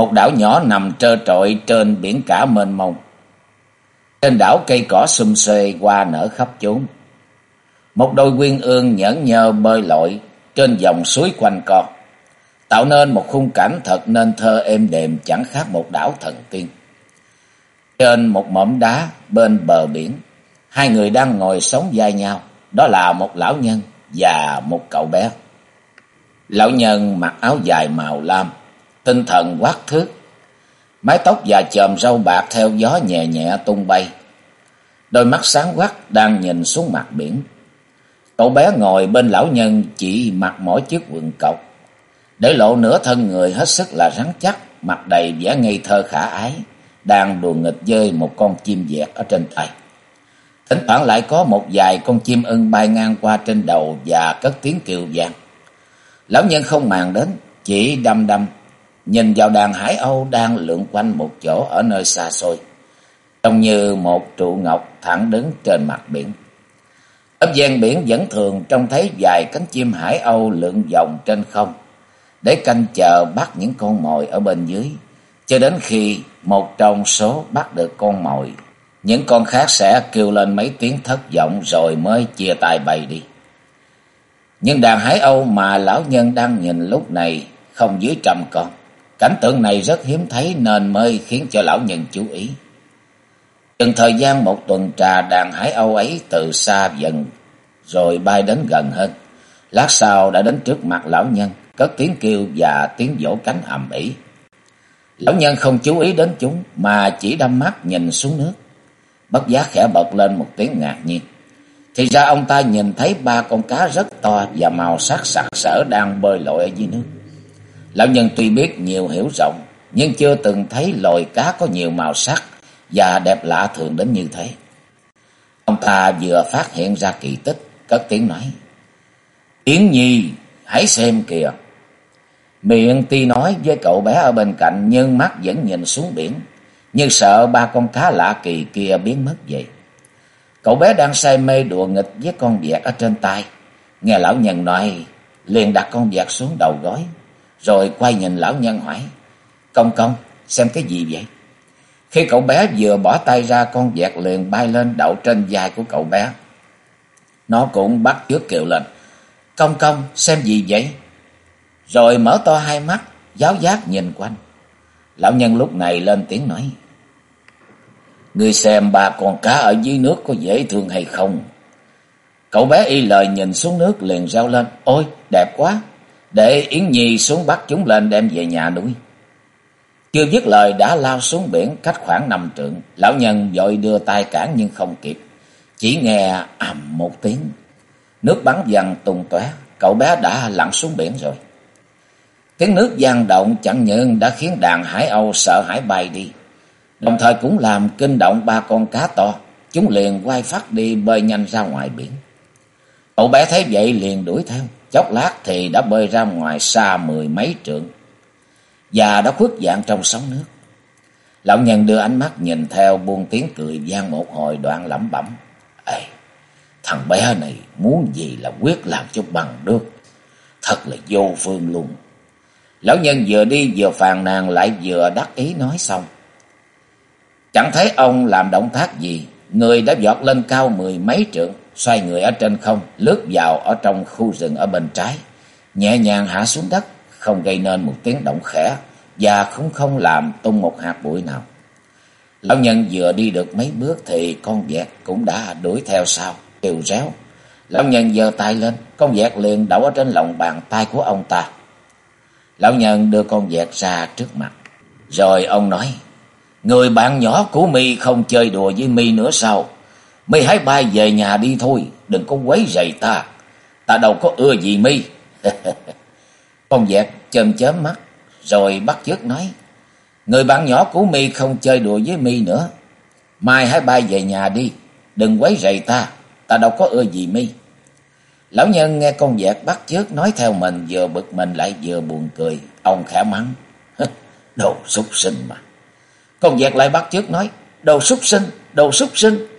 Một đảo nhỏ nằm trơ trọi trên biển cả mênh mông. Trên đảo cây cỏ xum xuê hoa nở khắp chốn. Một đôi quyên ương nhẫn nhơ bơi lội trên dòng suối quanh co, tạo nên một khung cảnh thật nên thơ êm đềm chẳng khác một đảo thần tiên. Trên một mỏm đá bên bờ biển, hai người đang ngồi sống vai nhau, đó là một lão nhân và một cậu bé. Lão nhân mặc áo dài màu lam, tinh thần quát thước. Mái tóc và chòm râu bạc theo gió nhẹ nhẹ tung bay. Đôi mắt sáng quắc đang nhìn xuống mặt biển. Cậu bé ngồi bên lão nhân chỉ mặc mỗi chiếc quần cộc. Để lộ nửa thân người hết sức là rắn chắc, mặt đầy vẻ ngây thơ khả ái, đang đùa nghịch dơi một con chim dẹt ở trên tay. Thỉnh thoảng lại có một vài con chim ưng bay ngang qua trên đầu và cất tiếng kêu vang. Lão nhân không màng đến, chỉ đâm đâm nhìn vào đàn hải âu đang lượn quanh một chỗ ở nơi xa xôi, trông như một trụ ngọc thẳng đứng trên mặt biển. Ở gian biển vẫn thường trông thấy vài cánh chim hải âu lượn vòng trên không, để canh chờ bắt những con mồi ở bên dưới, cho đến khi một trong số bắt được con mồi, những con khác sẽ kêu lên mấy tiếng thất vọng rồi mới chia tay bay đi. Nhưng đàn hải âu mà lão nhân đang nhìn lúc này không dưới trăm con. Cảnh tượng này rất hiếm thấy nên mới khiến cho lão nhân chú ý. Từng thời gian một tuần trà đàn hải âu ấy từ xa dần rồi bay đến gần hơn. Lát sau đã đến trước mặt lão nhân, cất tiếng kêu và tiếng vỗ cánh ầm ĩ. Lão nhân không chú ý đến chúng mà chỉ đăm mắt nhìn xuống nước. Bất giác khẽ bật lên một tiếng ngạc nhiên. Thì ra ông ta nhìn thấy ba con cá rất to và màu sắc sặc sỡ đang bơi lội ở dưới nước. Lão nhân tuy biết nhiều hiểu rộng, nhưng chưa từng thấy loài cá có nhiều màu sắc và đẹp lạ thường đến như thế. Ông ta vừa phát hiện ra kỳ tích, cất tiếng nói. Yến Nhi, hãy xem kìa. Miệng tuy nói với cậu bé ở bên cạnh nhưng mắt vẫn nhìn xuống biển, như sợ ba con cá lạ kỳ kia biến mất vậy. Cậu bé đang say mê đùa nghịch với con vẹt ở trên tay. Nghe lão nhân nói, liền đặt con vẹt xuống đầu gối, rồi quay nhìn lão nhân hỏi. Công công, xem cái gì vậy? Khi cậu bé vừa bỏ tay ra con vẹt liền bay lên đậu trên vai của cậu bé. Nó cũng bắt trước kêu lên. Công công, xem gì vậy? Rồi mở to hai mắt, giáo giác nhìn quanh. Lão nhân lúc này lên tiếng nói. Ngươi xem ba con cá ở dưới nước có dễ thương hay không? Cậu bé y lời nhìn xuống nước liền reo lên. Ôi, đẹp quá! Để Yến Nhi xuống bắt chúng lên đem về nhà nuôi. Chưa dứt lời đã lao xuống biển cách khoảng năm trượng, lão nhân vội đưa tay cản nhưng không kịp, chỉ nghe ầm một tiếng, nước bắn văng tung tóe, cậu bé đã lặn xuống biển rồi. Tiếng nước gian động chẳng những đã khiến đàn hải âu sợ hãi bay đi, đồng thời cũng làm kinh động ba con cá to, chúng liền quay phát đi bơi nhanh ra ngoài biển. Cậu bé thấy vậy liền đuổi theo, chốc lát thì đã bơi ra ngoài xa mười mấy trượng và đã khuất dạng trong sóng nước. Lão nhân đưa ánh mắt nhìn theo buông tiếng cười gian một hồi đoạn lẩm bẩm. Ê, thằng bé này muốn gì là quyết làm cho bằng được. Thật là vô phương luôn. Lão nhân vừa đi vừa phàn nàn lại vừa đắc ý nói xong. Chẳng thấy ông làm động tác gì, người đã giọt lên cao mười mấy trượng, xoay người ở trên không, lướt vào ở trong khu rừng ở bên trái, nhẹ nhàng hạ xuống đất, không gây nên một tiếng động khẽ và cũng không làm tung một hạt bụi nào. Lão nhân vừa đi được mấy bước thì con vẹt cũng đã đuổi theo sau, kêu réo. Lão nhân giơ tay lên, con vẹt liền đậu ở trên lòng bàn tay của ông ta. Lão nhân đưa con vẹt ra trước mặt, rồi ông nói, Người bạn nhỏ của mi không chơi đùa với mi nữa sao? Mi hãy bay về nhà đi thôi, đừng có quấy rầy ta. ta đâu có ưa gì mi. con dẹt chơm chớm mắt, rồi bắt chước nói. Người bạn nhỏ của mi không chơi đùa với mi nữa. Mai hãy bay về nhà đi, đừng quấy rầy ta, ta đâu có ưa gì mi. Lão nhân nghe con dẹt bắt chước nói theo mình vừa bực mình lại vừa buồn cười. Ông khẽ mắng. Đồ súc sinh mà. Con dẹt lại bắt chước nói. Đồ súc sinh, đồ súc sinh.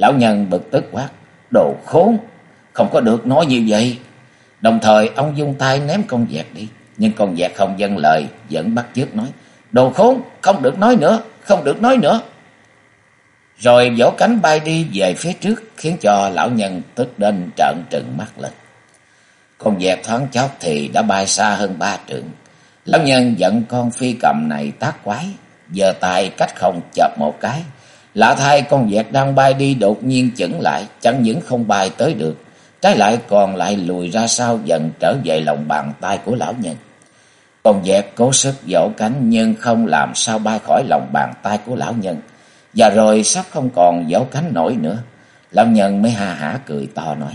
Lão nhân bực tức quát. Đồ khốn, không có được nói như vậy. Đồng thời ông dung tay ném con dẹt đi. Nhưng con dẹt không dâng lời, vẫn bắt chước nói. Đồ khốn, không được nói nữa, không được nói nữa. Rồi vỗ cánh bay đi về phía trước, khiến cho lão nhân tức đến trợn trừng mắt lên. Con dẹt thoáng chốc thì đã bay xa hơn ba trượng. Lão nhân giận con phi cầm này tác quái, giờ tài cách không chợp một cái. Lạ thay con dẹt đang bay đi đột nhiên chững lại, chẳng những không bay tới được, trái lại còn lại lùi ra sau dần trở về lòng bàn tay của lão nhân. Con dẹt cố sức vỗ cánh nhưng không làm sao bay khỏi lòng bàn tay của lão nhân. Và rồi sắp không còn vỗ cánh nổi nữa. Lão nhân mới ha hả cười to nói.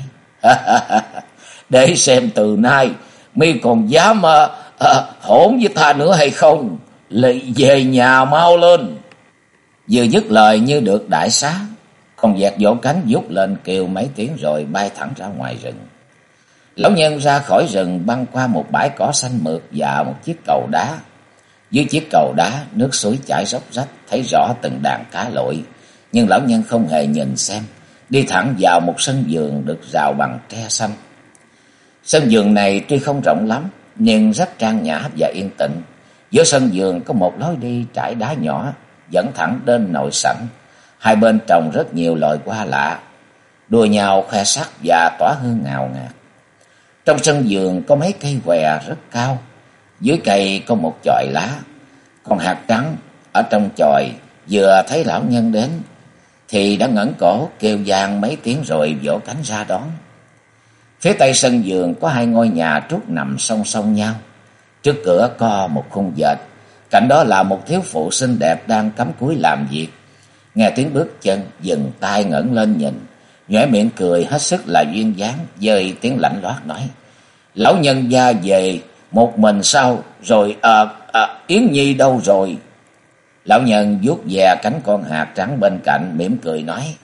Để xem từ nay mi còn dám ờ, ờ, à, à, hỗn với ta nữa hay không. Lị về nhà mau lên. Vừa dứt lời như được đại xá. Con vẹt vỗ cánh vút lên kêu mấy tiếng rồi bay thẳng ra ngoài rừng. Lão nhân ra khỏi rừng băng qua một bãi cỏ xanh mượt và một chiếc cầu đá. Dưới chiếc cầu đá, nước suối chảy róc rách, thấy rõ từng đàn cá lội. Nhưng lão nhân không hề nhìn xem, đi thẳng vào một sân vườn được rào bằng tre xanh. Sân vườn này tuy không rộng lắm, nhưng rất trang nhã và yên tĩnh. Giữa sân vườn có một lối đi trải đá nhỏ, dẫn thẳng đến nội sảnh. Hai bên trồng rất nhiều loài hoa lạ, đua nhau khoe sắc và tỏa hương ngào ngạt. Trong sân vườn có mấy cây què rất cao, dưới cây có một chòi lá, còn hạt trắng ở trong chòi vừa thấy lão nhân đến thì đã ngẩng cổ kêu vang mấy tiếng rồi vỗ cánh ra đón. Phía tây sân vườn có hai ngôi nhà trúc nằm song song nhau. Trước cửa có một khung dệt, cạnh đó là một thiếu phụ xinh đẹp đang cắm cúi làm việc. Nghe tiếng bước chân, dừng tay ngẩng lên nhìn, nhếch miệng cười hết sức là duyên dáng, dời tiếng lạnh loát nói: "Lão nhân gia về một mình sao? Rồi à, à, Yến Nhi đâu rồi?" Lão nhân vuốt ve cánh con hạt trắng bên cạnh, mỉm cười nói: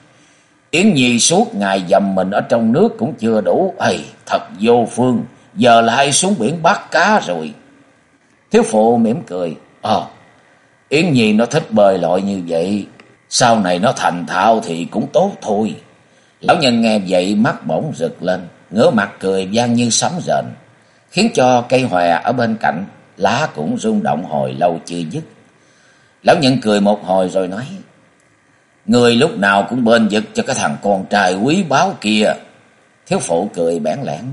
Yến Nhi suốt ngày dầm mình ở trong nước cũng chưa đủ. Ây, thật vô phương, giờ lại xuống biển bắt cá rồi. Thiếu phụ mỉm cười. Ờ, Yến Nhi nó thích bơi lội như vậy. Sau này nó thành thạo thì cũng tốt thôi. Lão nhân nghe vậy mắt bỗng rực lên, ngửa mặt cười vang như sấm rền. Khiến cho cây hòe ở bên cạnh, lá cũng rung động hồi lâu chưa dứt. Lão nhân cười một hồi rồi nói. Người lúc nào cũng bên vực cho cái thằng con trai quý báu kia. Thiếu phụ cười bẽn lẽn.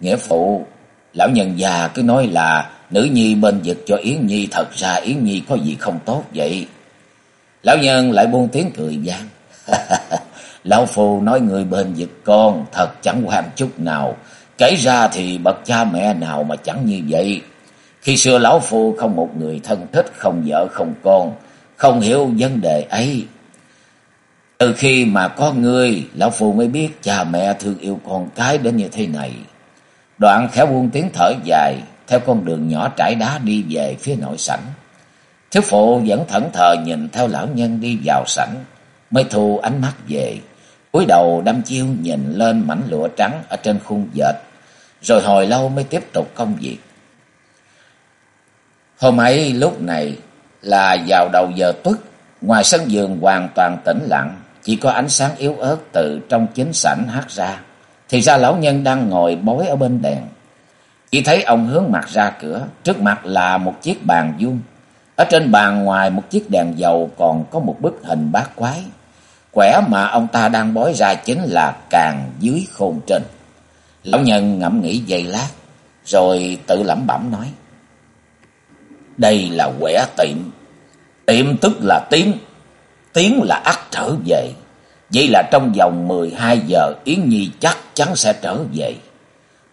Nghĩa phụ, lão nhân già cứ nói là nữ nhi bên vực cho Yến Nhi. Thật ra Yến Nhi có gì không tốt vậy. Lão nhân lại buông tiếng cười gian. Lão phù nói người bên vực con thật chẳng hoàn chút nào. Kể ra thì bậc cha mẹ nào mà chẳng như vậy. Khi xưa lão phu không một người thân thích, không vợ, không con, không hiểu vấn đề ấy. Từ khi mà có ngươi, lão phu mới biết cha mẹ thương yêu con cái đến như thế này. Đoạn khẽ buông tiếng thở dài, theo con đường nhỏ trải đá đi về phía nội sảnh. Thiếu phụ vẫn thẫn thờ nhìn theo lão nhân đi vào sảnh, mới thu ánh mắt về, cúi đầu đăm chiêu nhìn lên mảnh lụa trắng ở trên khung dệt, rồi hồi lâu mới tiếp tục công việc. Hôm ấy lúc này là vào đầu giờ tuất, ngoài sân vườn hoàn toàn tĩnh lặng, chỉ có ánh sáng yếu ớt từ trong chính sảnh hắt ra. Thì ra lão nhân đang ngồi bối ở bên đèn. Chỉ thấy ông hướng mặt ra cửa, trước mặt là một chiếc bàn vuông. Ở trên bàn ngoài một chiếc đèn dầu còn có một bức hình bát quái. Quẻ mà ông ta đang bói ra chính là càng dưới khôn trên. Lão nhân ngẫm nghĩ giây lát, rồi tự lẩm bẩm nói. Đây là quẻ tiệm. Tiệm tức là tiếng tiếng là ắt trở về. Vậy là trong vòng 12 giờ Yến Nhi chắc chắn sẽ trở về.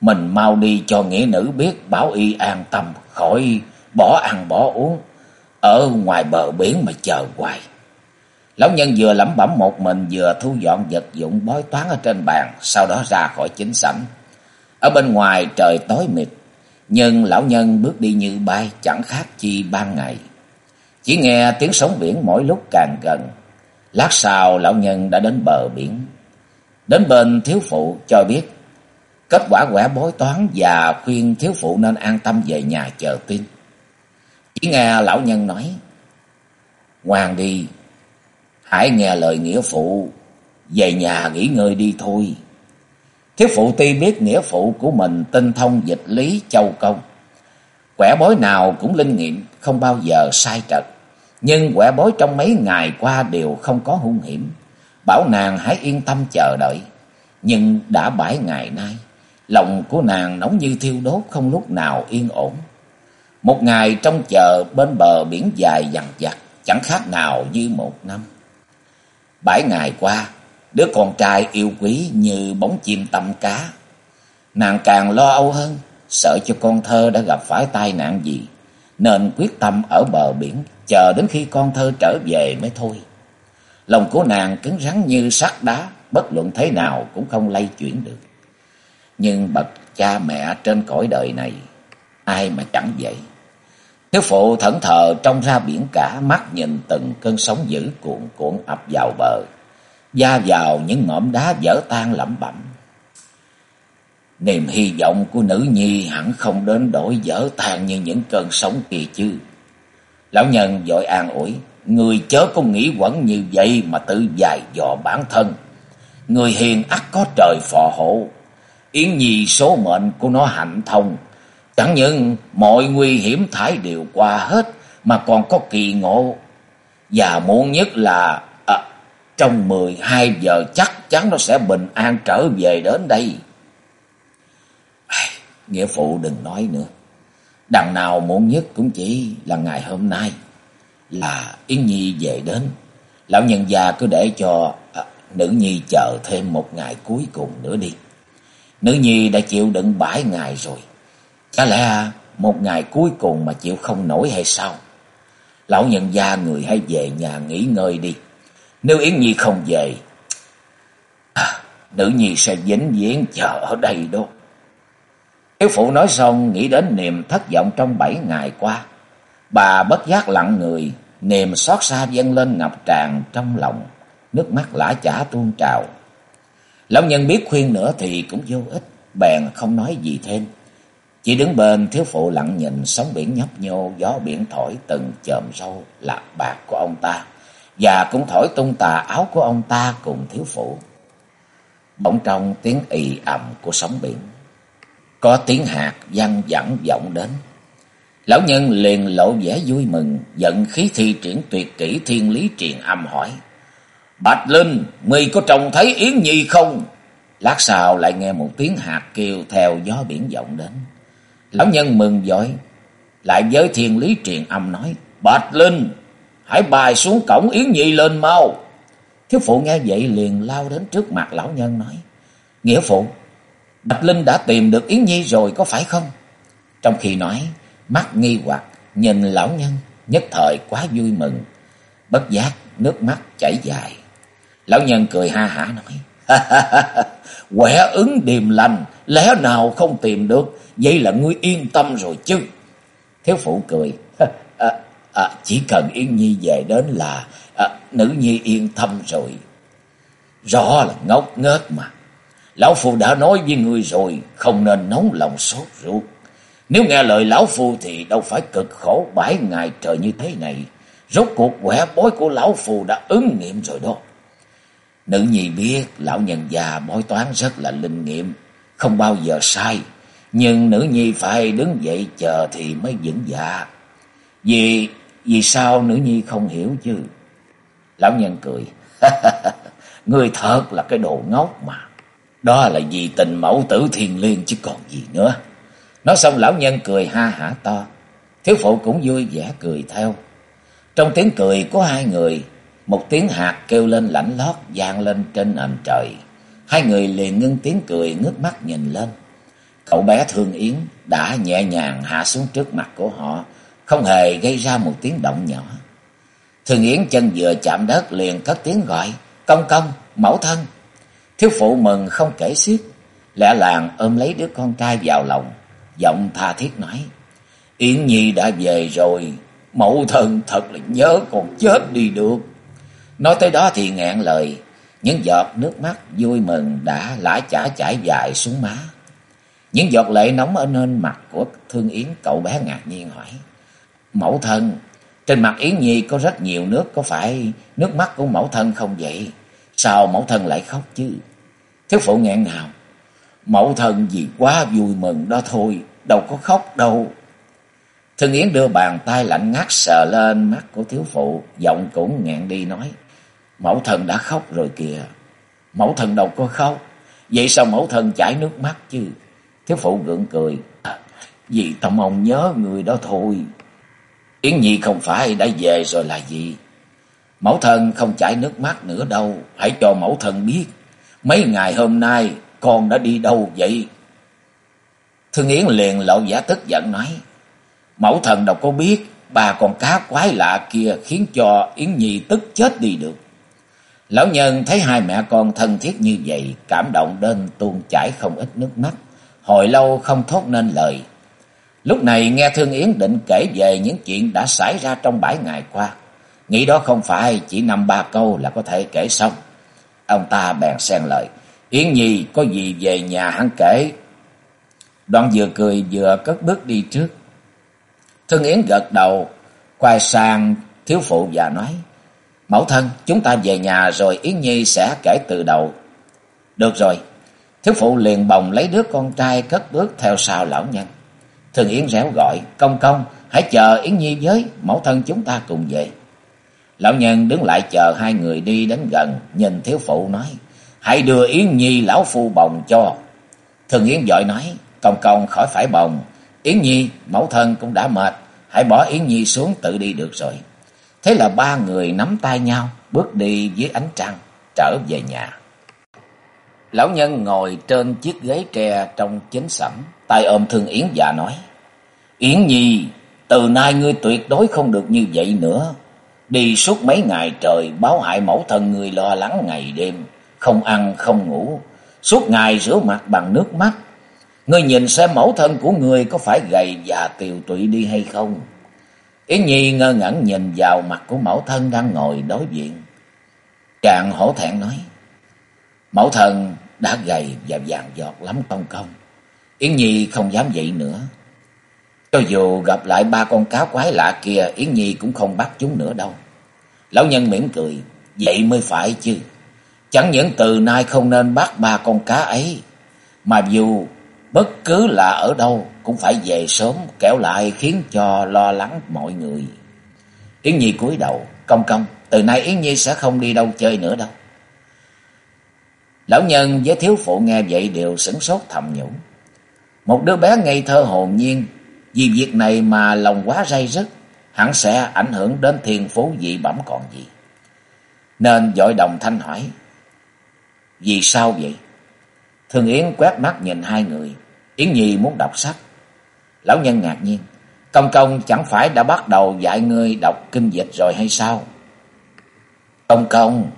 Mình mau đi cho nghĩa nữ biết bảo y an tâm khỏi bỏ ăn bỏ uống. Ở ngoài bờ biển mà chờ hoài. Lão nhân vừa lẩm bẩm một mình vừa thu dọn vật dụng bói toán ở trên bàn. Sau đó ra khỏi chính sảnh. Ở bên ngoài trời tối mịt, nhưng lão nhân bước đi như bay chẳng khác chi ban ngày. Chỉ nghe tiếng sóng biển mỗi lúc càng gần. Lát sau lão nhân đã đến bờ biển. Đến bên thiếu phụ cho biết kết quả quẻ bói toán và khuyên thiếu phụ nên an tâm về nhà chờ tin. Chỉ nghe lão nhân nói, Ngoan đi, hãy nghe lời nghĩa phụ, về nhà nghỉ ngơi đi thôi. Thiếu phụ tuy biết nghĩa phụ của mình tinh thông dịch lý châu công. Quẻ bói nào cũng linh nghiệm, không bao giờ sai trật. Nhưng quẻ bối trong mấy ngày qua đều không có hung hiểm. Bảo nàng hãy yên tâm chờ đợi. Nhưng đã bảy ngày nay, lòng của nàng nóng như thiêu đốt không lúc nào yên ổn. Một ngày trong chờ bên bờ biển dài dằn dặt, chẳng khác nào như một năm. Bảy ngày qua, đứa con trai yêu quý như bóng chim tầm cá. Nàng càng lo âu hơn, sợ cho con thơ đã gặp phải tai nạn gì, nên quyết tâm ở bờ biển, chờ đến khi con thơ trở về mới thôi. Lòng của nàng cứng rắn như sắt đá, bất luận thế nào cũng không lay chuyển được. Nhưng bậc cha mẹ trên cõi đời này, ai mà chẳng vậy. Thiếu phụ thẫn thờ trông ra biển cả, mắt nhìn từng cơn sóng dữ cuộn cuộn ập vào bờ, da vào những ngõm đá dở tan lẩm bẩm. Niềm hy vọng của nữ nhi hẳn không đến đổi dở tan như những cơn sóng kỳ chứ. Lão nhân dội an ủi, người chớ có nghĩ quẩn như vậy mà tự dài dò bản thân. Người hiền ắt có trời phò hộ. Yến Nhi số mệnh của nó hạnh thông. Chẳng những mọi nguy hiểm thải đều qua hết mà còn có kỳ ngộ. Và muộn nhất là à, trong mười hai giờ chắc chắn nó sẽ bình an trở về đến đây. Nghĩa phụ đừng nói nữa. Đằng nào muộn nhất cũng chỉ là ngày hôm nay là Yến Nhi về đến. Lão nhân già cứ để cho à, nữ nhi chờ thêm một ngày cuối cùng nữa đi. Nữ nhi đã chịu đựng bảy ngày rồi. Chả lẽ một ngày cuối cùng mà chịu không nổi hay sao? Lão nhân gia người hãy về nhà nghỉ ngơi đi. Nếu Yến Nhi không về, à, nữ nhi sẽ dính viễn chờ ở đây đó. Thiếu phụ nói xong nghĩ đến niềm thất vọng trong bảy ngày qua. Bà bất giác lặng người, niềm xót xa dâng lên ngập tràn trong lòng, nước mắt lã chả tuôn trào. Lão nhân biết khuyên nữa thì cũng vô ích, bèn không nói gì thêm. Chỉ đứng bên thiếu phụ lặng nhìn sóng biển nhấp nhô, gió biển thổi từng chòm râu lạc bạc của ông ta, và cũng thổi tung tà áo của ông ta cùng thiếu phụ. Bỗng trong tiếng ì ầm của sóng biển, có tiếng hạt văng vẳng vọng đến. Lão nhân liền lộ vẻ vui mừng, giận khí thi triển tuyệt kỹ thiên lý truyền âm hỏi. Bạch Linh, ngươi có trông thấy Yến Nhi không? Lát sau lại nghe một tiếng hạt kêu theo gió biển vọng đến. Lão nhân mừng giỏi, lại với thiên lý truyền âm nói. Bạch Linh, hãy bài xuống cổng Yến Nhi lên mau. Thiếu phụ nghe vậy liền lao đến trước mặt lão nhân nói. Nghĩa phụ, Bạch Linh đã tìm được Yến Nhi rồi có phải không? Trong khi nói, mắt nghi hoặc nhìn lão nhân, nhất thời quá vui mừng. Bất giác, nước mắt chảy dài. Lão nhân cười ha hả nói. Quẻ ứng điềm lành, lẽ nào không tìm được, vậy là ngươi yên tâm rồi chứ. Thiếu phụ cười. À, à, chỉ cần Yến Nhi về đến là à, nữ nhi yên tâm rồi. Rõ là ngốc nghếch mà. Lão Phu đã nói với ngươi rồi, không nên nóng lòng sốt ruột. Nếu nghe lời Lão Phu thì đâu phải cực khổ bãi ngày trời như thế này. Rốt cuộc quẻ bói của Lão Phu đã ứng nghiệm rồi đó. Nữ nhi biết lão nhân già bói toán rất là linh nghiệm, không bao giờ sai. Nhưng nữ nhi phải đứng dậy chờ thì mới vững dạ. Vì, vì sao nữ nhi không hiểu chứ? Lão nhân cười. Người thật là cái đồ ngốc mà. Đó là vì tình mẫu tử thiền liên chứ còn gì nữa. Nói xong lão nhân cười ha hả to. Thiếu phụ cũng vui vẻ cười theo. Trong tiếng cười của hai người, một tiếng hạt kêu lên lãnh lót vang lên trên nền trời. Hai người liền ngưng tiếng cười ngước mắt nhìn lên. Cậu bé Thương Yến đã nhẹ nhàng hạ xuống trước mặt của họ, không hề gây ra một tiếng động nhỏ. Thương Yến chân vừa chạm đất liền cất tiếng gọi, công công, mẫu thân. Thiếu phụ mừng không kể xiết, lẽ làng ôm lấy đứa con trai vào lòng, giọng tha thiết nói. Yến Nhi đã về rồi, mẫu thân thật là nhớ còn chết đi được. Nói tới đó thì ngẹn lời, những giọt nước mắt vui mừng đã lã chả chảy dài xuống má. Những giọt lệ nóng ở nên mặt của Thương Yến cậu bé ngạc nhiên hỏi. Mẫu thân, trên mặt Yến Nhi có rất nhiều nước, có phải nước mắt của mẫu thân không vậy? Sao mẫu thân lại khóc chứ? Thiếu phụ nghẹn ngào. Mẫu thân vì quá vui mừng đó thôi, đâu có khóc đâu. Thương Yến đưa bàn tay lạnh ngắt sờ lên mắt của thiếu phụ, giọng cũng nghẹn đi nói. Mẫu thân đã khóc rồi kìa. Mẫu thân đâu có khóc. Vậy sao mẫu thân chảy nước mắt chứ? Thiếu phụ gượng cười. À, vì tâm ông nhớ người đó thôi. Yến Nhi không phải đã về rồi là gì? Mẫu thân không chảy nước mắt nữa đâu. Hãy cho mẫu thân biết. Mấy ngày hôm nay con đã đi đâu vậy? Thương Yến liền lộ giả tức giận nói. Mẫu thần đâu có biết bà con cá quái lạ kia khiến cho Yến Nhi tức chết đi được. Lão nhân thấy hai mẹ con thân thiết như vậy, cảm động đến tuôn chảy không ít nước mắt, hồi lâu không thốt nên lời. Lúc này nghe Thương Yến định kể về những chuyện đã xảy ra trong bảy ngày qua, nghĩ đó không phải chỉ năm ba câu là có thể kể xong. Ông ta bèn xen lời, Yến Nhi có gì về nhà hắn kể. Đoạn vừa cười vừa cất bước đi trước. Thương Yến gật đầu, quay sang thiếu phụ và nói, Mẫu thân, chúng ta về nhà rồi Yến Nhi sẽ kể từ đầu. Được rồi, thiếu phụ liền bồng lấy đứa con trai cất bước theo sau lão nhân. Thương Yến réo gọi, công công, hãy chờ Yến Nhi với, mẫu thân chúng ta cùng về. Lão nhân đứng lại chờ hai người đi đến gần, nhìn thiếu phụ nói, hãy đưa Yến Nhi lão phu bồng cho. Thương Yến dội nói, công công khỏi phải bồng, Yến Nhi, mẫu thân cũng đã mệt, hãy bỏ Yến Nhi xuống tự đi được rồi. Thế là ba người nắm tay nhau, bước đi dưới ánh trăng, trở về nhà. Lão nhân ngồi trên chiếc ghế tre trong chính sảnh, tay ôm Thương Yến và nói, Yến Nhi, từ nay ngươi tuyệt đối không được như vậy nữa. Đi suốt mấy ngày trời, báo hại mẫu thân ngươi lo lắng ngày đêm, không ăn không ngủ, suốt ngày rửa mặt bằng nước mắt. Ngươi nhìn xem mẫu thân của ngươi có phải gầy và tiều tụy đi hay không? Yến Nhi ngơ ngẩn nhìn vào mặt của mẫu thân đang ngồi đối diện. Chàng hổ thẹn nói, mẫu thân đã gầy và vàng giọt lắm công công. Yến Nhi không dám vậy nữa. Cho dù gặp lại ba con cá quái lạ kia, Yến Nhi cũng không bắt chúng nữa đâu. Lão nhân mỉm cười, vậy mới phải chứ. Chẳng những từ nay không nên bắt ba con cá ấy, mà dù bất cứ là ở đâu cũng phải về sớm, kéo lại khiến cho lo lắng mọi người. Yến Nhi cúi đầu, công công, từ nay Yến Nhi sẽ không đi đâu chơi nữa đâu. Lão nhân với thiếu phụ nghe vậy đều sửng sốt thầm nhủ. Một đứa bé ngây thơ hồn nhiên, vì việc này mà lòng quá ray rứt, hẳn sẽ ảnh hưởng đến thiên phú dị bẩm còn gì. Nên dội đồng thanh hỏi, vì sao vậy? Thường Yến quét mắt nhìn hai người, Yến Nhi muốn đọc sách. Lão nhân ngạc nhiên, công công chẳng phải đã bắt đầu dạy ngươi đọc kinh dịch rồi hay sao? Công công,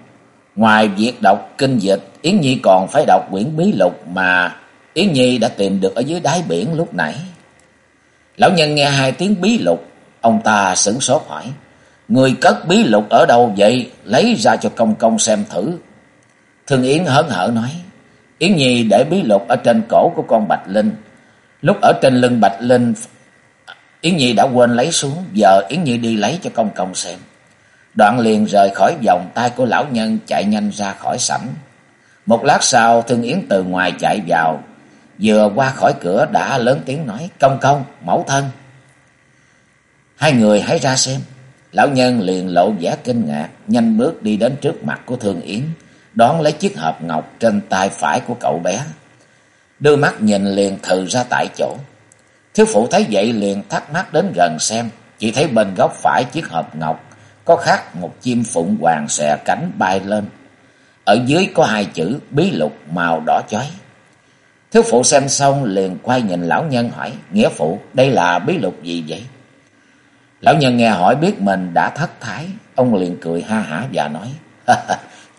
ngoài việc đọc kinh dịch, Yến Nhi còn phải đọc quyển bí lục mà Yến Nhi đã tìm được ở dưới đáy biển lúc nãy. Lão nhân nghe hai tiếng bí lục, ông ta sửng sốt hỏi, Người cất bí lục ở đâu vậy? Lấy ra cho công công xem thử. Thương Yến hớn hở nói, Yến Nhi để bí lục ở trên cổ của con Bạch Linh. Lúc ở trên lưng Bạch Linh, Yến Nhi đã quên lấy xuống, giờ Yến Nhi đi lấy cho công công xem. Đoạn liền rời khỏi vòng tay của lão nhân chạy nhanh ra khỏi sảnh. Một lát sau, Thương Yến từ ngoài chạy vào, vừa qua khỏi cửa đã lớn tiếng nói, công công, mẫu thân. Hai người hãy ra xem. Lão nhân liền lộ vẻ kinh ngạc, nhanh bước đi đến trước mặt của Thương Yến, đón lấy chiếc hộp ngọc trên tay phải của cậu bé. Đưa mắt nhìn liền thừ ra tại chỗ. Thiếu phụ thấy vậy liền thắc mắc đến gần xem, chỉ thấy bên góc phải chiếc hộp ngọc có khắc một chim phụng hoàng xòe cánh bay lên. Ở dưới có hai chữ bí lục màu đỏ chói. Thiếu phụ xem xong liền quay nhìn lão nhân hỏi, nghĩa phụ đây là bí lục gì vậy? Lão nhân nghe hỏi biết mình đã thất thái, ông liền cười ha hả và nói,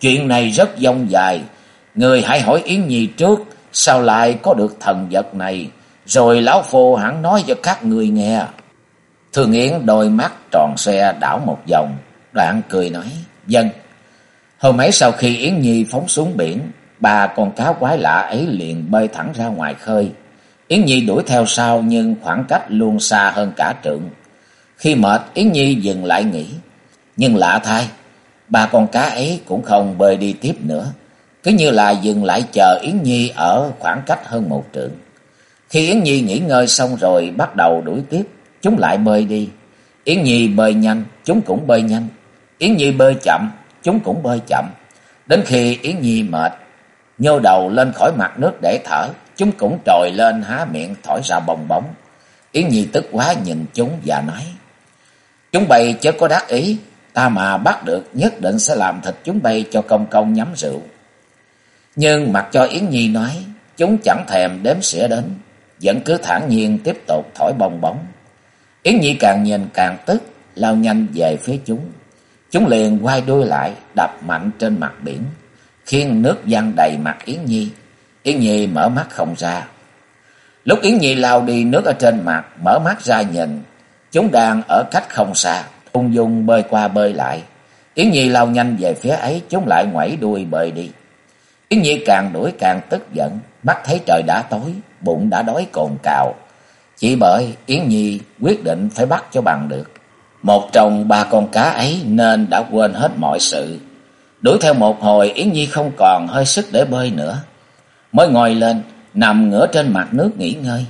chuyện này rất dông dài, người hãy hỏi Yến Nhi trước, sao lại có được thần vật này, rồi lão phu hẳn nói cho các người nghe. Thường Yến đôi mắt tròn xe đảo một vòng, đoạn cười nói, dân. Hôm ấy sau khi Yến Nhi phóng xuống biển, ba con cá quái lạ ấy liền bơi thẳng ra ngoài khơi. Yến Nhi đuổi theo sau nhưng khoảng cách luôn xa hơn cả trượng. Khi mệt, Yến Nhi dừng lại nghỉ. Nhưng lạ thay, ba con cá ấy cũng không bơi đi tiếp nữa. Cứ như là dừng lại chờ Yến Nhi ở khoảng cách hơn một trượng. Khi Yến Nhi nghỉ ngơi xong rồi bắt đầu đuổi tiếp, chúng lại bơi đi. Yến Nhi bơi nhanh, chúng cũng bơi nhanh. Yến Nhi bơi chậm, chúng cũng bơi chậm. Đến khi Yến Nhi mệt, nhô đầu lên khỏi mặt nước để thở, chúng cũng trồi lên há miệng thổi ra bong bóng. Yến Nhi tức quá nhìn chúng và nói, Chúng bay chớ có đắc ý, ta mà bắt được nhất định sẽ làm thịt chúng bay cho công công nhắm rượu. Nhưng mặc cho Yến Nhi nói, chúng chẳng thèm đếm xỉa đến, vẫn cứ thản nhiên tiếp tục thổi bong bóng. Yến Nhi càng nhìn càng tức, lao nhanh về phía chúng. Chúng liền quay đuôi lại, đập mạnh trên mặt biển, khiến nước văng đầy mặt Yến Nhi. Yến Nhi mở mắt không ra. Lúc Yến Nhi lao đi nước ở trên mặt, mở mắt ra nhìn, chúng đang ở cách không xa, ung dung bơi qua bơi lại. Yến Nhi lao nhanh về phía ấy, chúng lại ngoảy đuôi bơi đi. Yến Nhi càng đuổi càng tức giận, mắt thấy trời đã tối, bụng đã đói cồn cào. Chỉ bởi Yến Nhi quyết định phải bắt cho bằng được. Một trong ba con cá ấy nên đã quên hết mọi sự. Đuổi theo một hồi Yến Nhi không còn hơi sức để bơi nữa. Mới ngồi lên, nằm ngửa trên mặt nước nghỉ ngơi.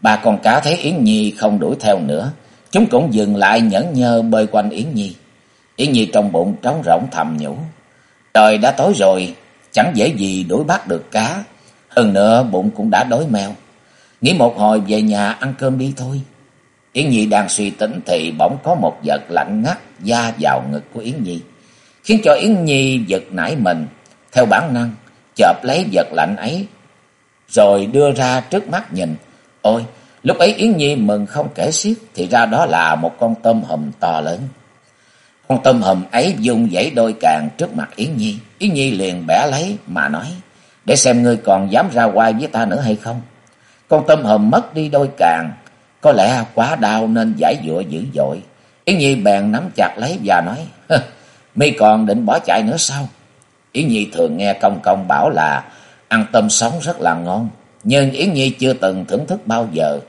bà con cá thấy Yến Nhi không đuổi theo nữa. Chúng cũng dừng lại nhẫn nhơ bơi quanh Yến Nhi. Yến Nhi trong bụng trống rỗng thầm nhủ. Trời đã tối rồi, chẳng dễ gì đuổi bắt được cá. Hơn nữa bụng cũng đã đói mèo. Nghĩ một hồi về nhà ăn cơm đi thôi. Yến Nhi đang suy tính thì bỗng có một vật lạnh ngắt da vào ngực của Yến Nhi. Khiến cho Yến Nhi giật nảy mình. Theo bản năng, chợp lấy vật lạnh ấy. Rồi đưa ra trước mắt nhìn. Ôi, lúc ấy Yến Nhi mừng không kể xiết. Thì ra đó là một con tôm hùm to lớn. Con tôm hùm ấy dùng dãy đôi càng trước mặt Yến Nhi. Yến Nhi liền bẻ lấy mà nói. Để xem ngươi còn dám ra quay với ta nữa hay không. Con tôm hùm mất đi đôi càng. Có lẽ quá đau nên giải dụa dữ dội. Yến Nhi bèn nắm chặt lấy và nói mi còn định bỏ chạy nữa sao? Yến Nhi thường nghe công công bảo là ăn tôm sống rất là ngon. Nhưng Yến Nhi chưa từng thưởng thức bao giờ.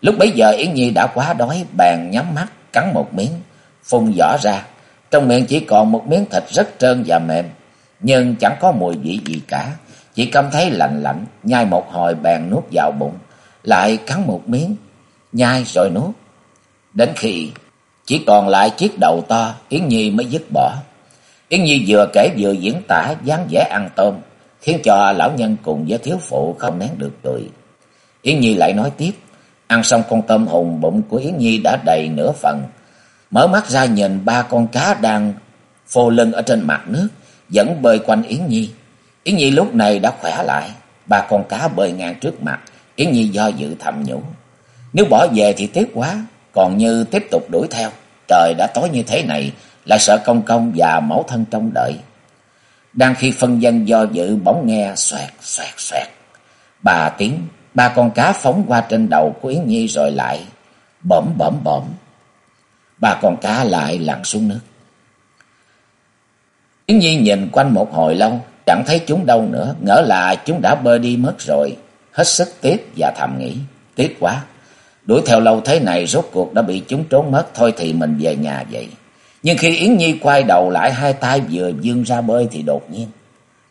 Lúc bấy giờ Yến Nhi đã quá đói, bèn nhắm mắt, cắn một miếng, phun vỏ ra. Trong miệng chỉ còn một miếng thịt rất trơn và mềm, nhưng chẳng có mùi vị gì cả. Chỉ cảm thấy lạnh lạnh, nhai một hồi bèn nuốt vào bụng, lại cắn một miếng, nhai rồi nuốt. Đến khi chỉ còn lại chiếc đầu to, Yến Nhi mới dứt bỏ. Yến Nhi vừa kể vừa diễn tả dáng vẻ ăn tôm, khiến cho lão nhân cùng với thiếu phụ không nén được cười. Yến Nhi lại nói tiếp, ăn xong con tôm hùng bụng của Yến Nhi đã đầy nửa phần. Mở mắt ra nhìn ba con cá đang phô lưng ở trên mặt nước, vẫn bơi quanh Yến Nhi. Yến Nhi lúc này đã khỏe lại, ba con cá bơi ngang trước mặt, Yến Nhi do dự thầm nhủ. Nếu bỏ về thì tiếc quá, còn như tiếp tục đuổi theo, trời đã tối như thế này, lại sợ công công và mẫu thân trong đợi. Đang khi phân dân do dự bỗng nghe xoẹt xoẹt xoẹt. bà tiếng, ba con cá phóng qua trên đầu của Yến Nhi rồi lại bẩm bẩm bẩm. Ba con cá lại lặn xuống nước. Yến Nhi nhìn quanh một hồi lâu, chẳng thấy chúng đâu nữa, ngỡ là chúng đã bơi đi mất rồi. Hết sức tiếc và thầm nghĩ, tiếc quá. Đuổi theo lâu thế này rốt cuộc đã bị chúng trốn mất, thôi thì mình về nhà vậy. Nhưng khi Yến Nhi quay đầu lại hai tay vừa dương ra bơi thì đột nhiên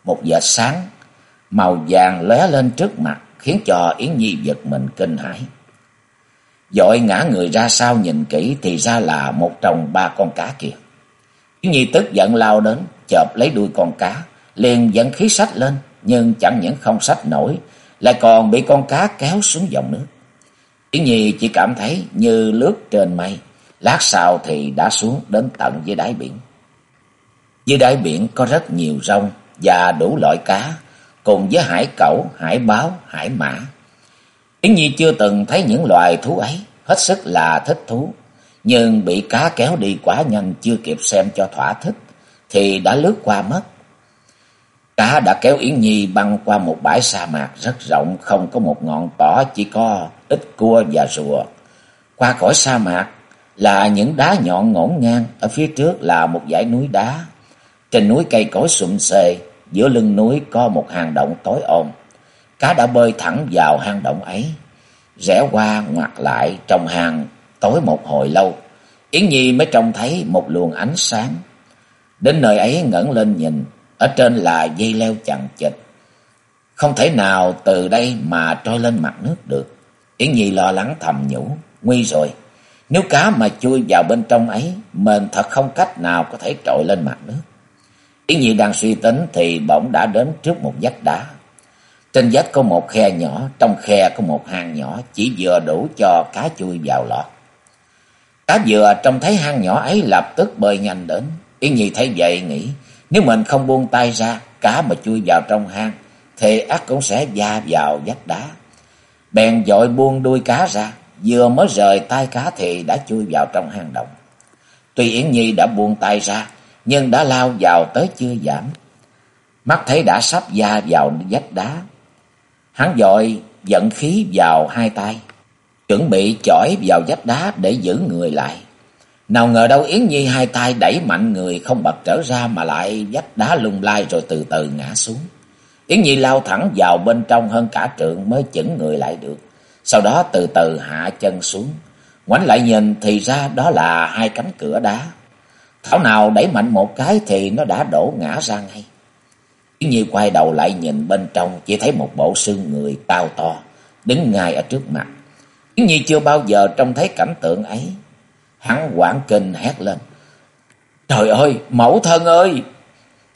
một vệt sáng màu vàng lóe lên trước mặt khiến cho Yến Nhi giật mình kinh hãi. Dội ngã người ra sau nhìn kỹ thì ra là một trong ba con cá kia. Yến Nhi tức giận lao đến, chộp lấy đuôi con cá, liền dẫn khí sách lên, nhưng chẳng những không sách nổi, lại còn bị con cá kéo xuống dòng nước. Yến Nhi chỉ cảm thấy như lướt trên mây, lát sau thì đã xuống đến tận dưới đáy biển. Dưới đáy biển có rất nhiều rong và đủ loại cá, cùng với hải cẩu, hải báo, hải mã. Yến Nhi chưa từng thấy những loài thú ấy, hết sức là thích thú, nhưng bị cá kéo đi quá nhanh chưa kịp xem cho thỏa thích, thì đã lướt qua mất. Cá đã kéo Yến Nhi băng qua một bãi sa mạc rất rộng, không có một ngọn cỏ, chỉ có ít cua và rùa. Qua khỏi sa mạc là những đá nhọn ngổn ngang, ở phía trước là một dãy núi đá. Trên núi cây cối sụm xề, giữa lưng núi có một hang động tối om Cá đã bơi thẳng vào hang động ấy, rẽ qua ngoặt lại trong hang tối một hồi lâu. Yến Nhi mới trông thấy một luồng ánh sáng. Đến nơi ấy ngẩng lên nhìn, ở trên là dây leo chằng chịt. Không thể nào từ đây mà trôi lên mặt nước được. Yến Nhi lo lắng thầm nhủ, nguy rồi. Nếu cá mà chui vào bên trong ấy, mình thật không cách nào có thể trội lên mặt nước. Yến Nhi đang suy tính thì bỗng đã đến trước một vách đá. Trên vách có một khe nhỏ, trong khe có một hang nhỏ chỉ vừa đủ cho cá chui vào lọt. Cá vừa trông thấy hang nhỏ ấy lập tức bơi nhanh đến. Yến Nhi thấy vậy nghĩ, nếu mình không buông tay ra, cá mà chui vào trong hang, thì ác cũng sẽ va vào vách đá. Bèn dội buông đuôi cá ra, vừa mới rời tay cá thì đã chui vào trong hang động. Tuy Yến Nhi đã buông tay ra, nhưng đã lao vào tới chưa giảm. Mắt thấy đã sắp da vào vách đá. Hắn dội dẫn khí vào hai tay, chuẩn bị chỏi vào vách đá để giữ người lại. Nào ngờ đâu Yến Nhi hai tay đẩy mạnh người không bật trở ra mà lại vách đá lung lai rồi từ từ ngã xuống. Yến Nhi lao thẳng vào bên trong hơn cả trượng mới chững người lại được. Sau đó từ từ hạ chân xuống. Ngoảnh lại nhìn thì ra đó là hai cánh cửa đá. Thảo nào đẩy mạnh một cái thì nó đã đổ ngã ra ngay. Yến Nhi quay đầu lại nhìn bên trong chỉ thấy một bộ xương người cao to đứng ngay ở trước mặt. Yến Nhi chưa bao giờ trông thấy cảnh tượng ấy. Hắn quảng kinh hét lên. Trời ơi, mẫu thân ơi!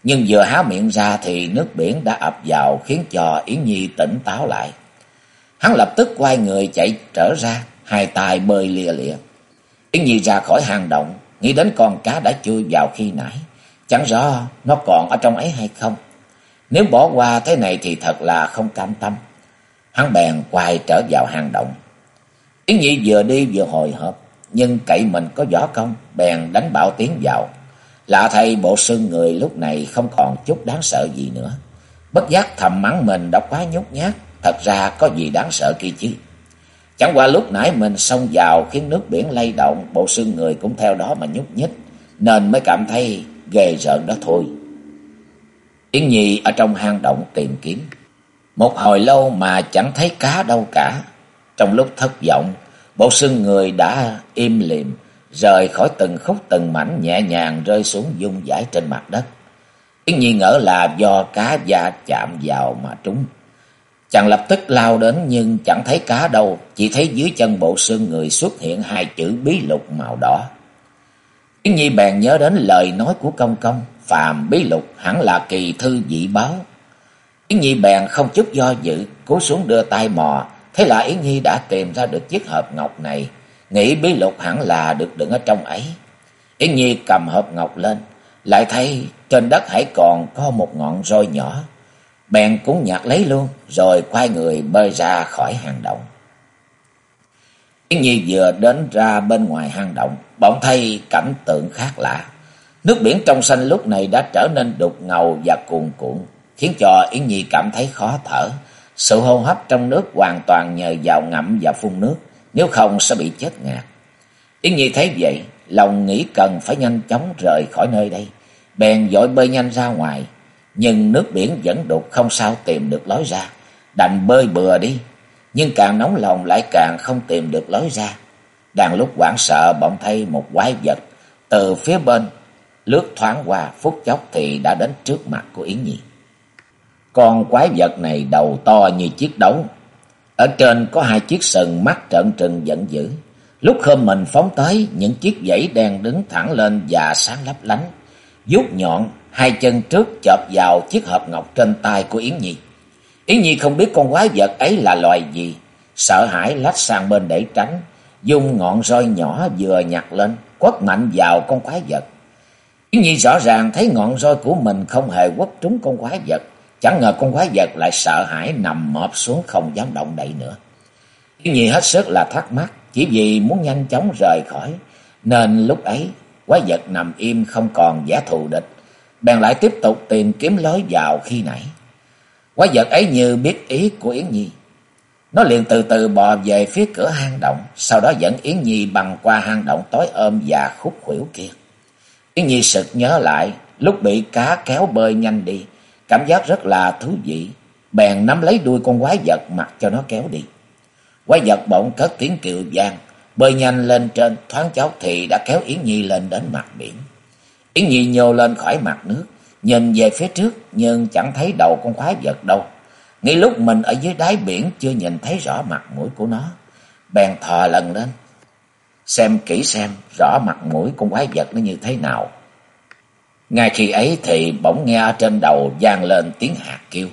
Nhưng vừa há miệng ra thì nước biển đã ập vào khiến cho Yến Nhi tỉnh táo lại. Hắn lập tức quay người chạy trở ra, hai tay bơi lìa lìa. Yến Nhi ra khỏi hang động, nghĩ đến con cá đã chui vào khi nãy. Chẳng rõ nó còn ở trong ấy hay không. Nếu bỏ qua thế này thì thật là không cam tâm. Hắn bèn quay trở vào hang động. Yến Nhi vừa đi vừa hồi hộp nhưng cậy mình có võ công, bèn đánh bạo tiếng vào. Lạ thay bộ xương người lúc này không còn chút đáng sợ gì nữa. Bất giác thầm mắng mình đã quá nhút nhát, thật ra có gì đáng sợ kia chứ. Chẳng qua lúc nãy mình xông vào khiến nước biển lay động, bộ xương người cũng theo đó mà nhúc nhích, nên mới cảm thấy ghê rợn đó thôi. Yến Nhi ở trong hang động tìm kiếm. Một hồi lâu mà chẳng thấy cá đâu cả. Trong lúc thất vọng, Bộ xương người đã im lìm, rời khỏi từng khúc từng mảnh nhẹ nhàng rơi xuống dung dãi trên mặt đất. Yến Nhi ngỡ là do cá da chạm vào mà trúng. Chàng lập tức lao đến nhưng chẳng thấy cá đâu, chỉ thấy dưới chân bộ xương người xuất hiện hai chữ bí lục màu đỏ. Yến Nhi bèn nhớ đến lời nói của công công, phàm bí lục hẳn là kỳ thư dị báo. Yến Nhi bèn không chút do dự, cố xuống đưa tay mò, Thế là Yến Nhi đã tìm ra được chiếc hộp ngọc này, nghĩ bí lục hẳn là được đựng ở trong ấy. Yến Nhi cầm hộp ngọc lên, lại thấy trên đất hãy còn có một ngọn roi nhỏ. Bèn cũng nhặt lấy luôn, rồi quay người bơi ra khỏi hang động. Yến Nhi vừa đến ra bên ngoài hang động, bỗng thấy cảnh tượng khác lạ. Nước biển trong xanh lúc này đã trở nên đục ngầu và cuồn cuộn, khiến cho Yến Nhi cảm thấy khó thở, sự hô hấp trong nước hoàn toàn nhờ vào ngậm và phun nước, nếu không sẽ bị chết ngạt. Yến Nhi thấy vậy, lòng nghĩ cần phải nhanh chóng rời khỏi nơi đây, bèn dội bơi nhanh ra ngoài, nhưng nước biển vẫn đục không sao tìm được lối ra, đành bơi bừa đi, nhưng càng nóng lòng lại càng không tìm được lối ra. Đang lúc hoảng sợ bỗng thấy một quái vật từ phía bên lướt thoáng qua phút chốc thì đã đến trước mặt của Yến Nhi. Con quái vật này đầu to như chiếc đấu. Ở trên có hai chiếc sừng mắt trợn trừng giận dữ. Lúc khơm mình phóng tới, những chiếc dãy đen đứng thẳng lên và sáng lấp lánh. Dút nhọn, hai chân trước chộp vào chiếc hộp ngọc trên tay của Yến Nhi. Yến Nhi không biết con quái vật ấy là loài gì. Sợ hãi lách sang bên để tránh. Dùng ngọn roi nhỏ vừa nhặt lên, quất mạnh vào con quái vật. Yến Nhi rõ ràng thấy ngọn roi của mình không hề quất trúng con quái vật. Chẳng ngờ con quái vật lại sợ hãi nằm mọp xuống không dám động đậy nữa. Yến Nhi hết sức là thắc mắc, chỉ vì muốn nhanh chóng rời khỏi, nên lúc ấy quái vật nằm im không còn giả thù địch, bèn lại tiếp tục tìm kiếm lối vào khi nãy. Quái vật ấy như biết ý của Yến Nhi. Nó liền từ từ bò về phía cửa hang động, sau đó dẫn Yến Nhi bằng qua hang động tối ôm và khúc khuỷu kia. Yến Nhi sực nhớ lại, lúc bị cá kéo bơi nhanh đi, cảm giác rất là thú vị, bèn nắm lấy đuôi con quái vật mặc cho nó kéo đi. Quái vật bỗng cất tiếng kêu vang, bơi nhanh lên trên, thoáng chốc thì đã kéo Yến Nhi lên đến mặt biển. Yến Nhi nhô lên khỏi mặt nước, nhìn về phía trước nhưng chẳng thấy đầu con quái vật đâu. Ngay lúc mình ở dưới đáy biển chưa nhìn thấy rõ mặt mũi của nó, bèn thò lần lên, xem kỹ xem rõ mặt mũi con quái vật nó như thế nào. Ngay khi ấy thì bỗng nghe ở trên đầu vang lên tiếng hạt kêu.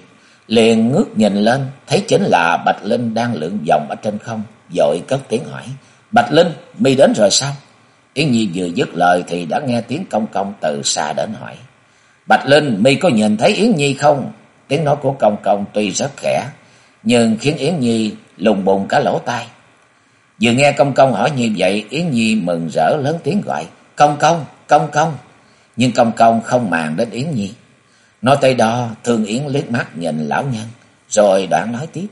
Liền ngước nhìn lên, thấy chính là Bạch Linh đang lượn vòng ở trên không, dội cất tiếng hỏi. Bạch Linh, mi đến rồi sao? Yến Nhi vừa dứt lời thì đã nghe tiếng công công từ xa đến hỏi. Bạch Linh, mi có nhìn thấy Yến Nhi không? Tiếng nói của công công tuy rất khẽ, nhưng khiến Yến Nhi lùng bùng cả lỗ tai. Vừa nghe công công hỏi như vậy, Yến Nhi mừng rỡ lớn tiếng gọi. Công công, công công. Nhưng công công không màng đến Yến Nhi. Nói tới đó, Thương Yến liếc mắt nhìn lão nhân, rồi đoạn nói tiếp.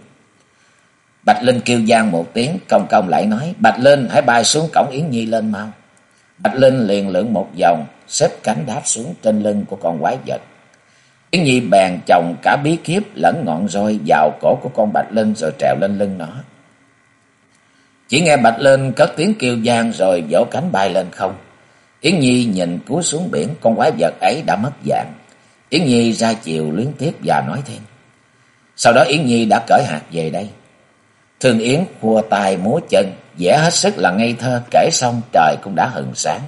Bạch Linh kêu gian một tiếng, công công lại nói, Bạch Linh hãy bay xuống cổng Yến Nhi lên mau. Bạch Linh liền lượn một vòng, xếp cánh đáp xuống trên lưng của con quái vật. Yến Nhi bèn chồng cả bí kiếp lẫn ngọn roi vào cổ của con Bạch Linh rồi trèo lên lưng nó. Chỉ nghe Bạch Linh cất tiếng kêu gian rồi vỗ cánh bay lên không. Yến Nhi nhìn cúi xuống biển, con quái vật ấy đã mất dạng. Yến Nhi ra chiều luyến tiếp và nói thêm. Sau đó Yến Nhi đã cởi hạt về đây. thường Yến khua tay múa chân, vẽ hết sức là ngây thơ, kể xong trời cũng đã hừng sáng.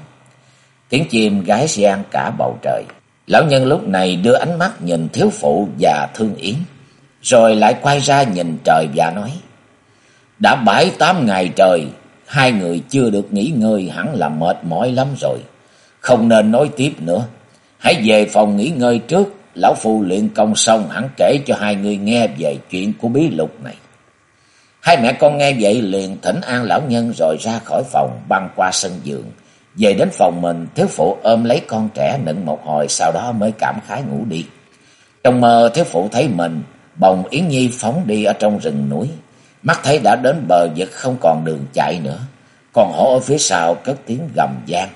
Tiếng chim gái giang cả bầu trời. Lão nhân lúc này đưa ánh mắt nhìn thiếu phụ và Thương Yến, rồi lại quay ra nhìn trời và nói. Đã bảy tám ngày trời, hai người chưa được nghỉ ngơi hẳn là mệt mỏi lắm rồi. Không nên nói tiếp nữa. Hãy về phòng nghỉ ngơi trước, lão phu luyện công xong hẳn kể cho hai người nghe về chuyện của bí lục này. Hai mẹ con nghe vậy liền thỉnh an lão nhân rồi ra khỏi phòng băng qua sân giường. Về đến phòng mình, thiếu phụ ôm lấy con trẻ nựng một hồi sau đó mới cảm khái ngủ đi. Trong mơ thiếu phụ thấy mình, bồng Yến Nhi phóng đi ở trong rừng núi. Mắt thấy đã đến bờ vực không còn đường chạy nữa. Còn hổ ở phía sau cất tiếng gầm gian.